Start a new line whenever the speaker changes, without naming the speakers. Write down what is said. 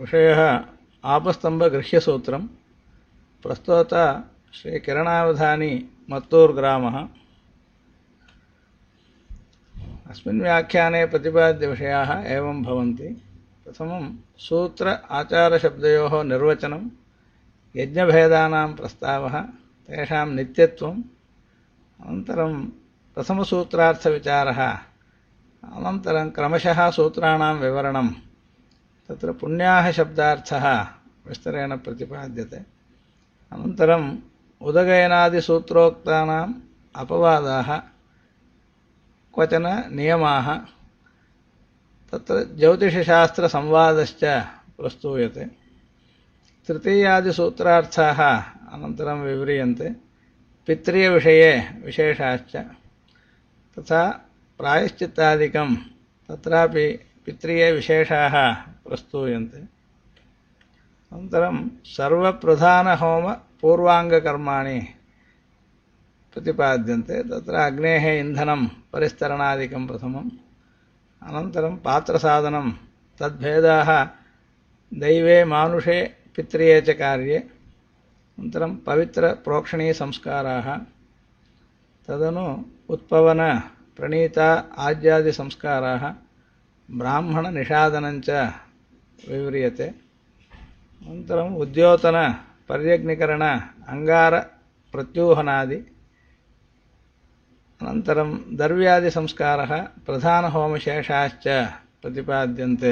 विषयः आपस्तम्भगृह्यसूत्रं प्रस्तोत श्रीकिरणावधानी मत्तूर्ग्रामः अस्मिन् व्याख्याने प्रतिपाद्यविषयाः एवं भवन्ति प्रथमं सूत्र आचारशब्दयोः निर्वचनं यज्ञभेदानां प्रस्तावः तेषां नित्यत्वम् अनन्तरं प्रथमसूत्रार्थविचारः अनन्तरं क्रमशः सूत्राणां विवरणं तत्र पुण्याः शब्दार्थः विस्तरेण प्रतिपाद्यते अनन्तरम् उदगयनादिसूत्रोक्तानाम् अपवादाः क्वचन नियमाः तत्र ज्योतिषशास्त्रसंवादश्च प्रस्तूयते तृतीयादिसूत्रार्थाः अनन्तरं विव्रियन्ते पितृविषये विशेषाश्च तथा प्रायश्चित्तादिकं तत्रापि पितृये विशेषाः ప్రస్తూయంతే అనంతరం सर्वप्रधानहोमपूर्वाङ्गकर्माणि प्रतिपाद्यन्ते तत्र अग्नेः इन्धनं परिस्तरणादिकं प्रथमम् अनन्तरं पात्रसाधनं तद्भेदाः दैवे मानुषे पित्र्ये च कार्ये अनन्तरं पवित्रप्रोक्षणीयसंस्काराः तदनु उत्पवनप्रणीता आज्यादिसंस्काराः ब्राह्मणनिषादनञ्च विव्रियते अनन्तरम् उद्योतन पर्यग्निकरण अङ्गारप्रत्यूहनादि अनन्तरं द्रव्यादिसंस्कारः प्रधानहोमशेषाश्च प्रतिपाद्यन्ते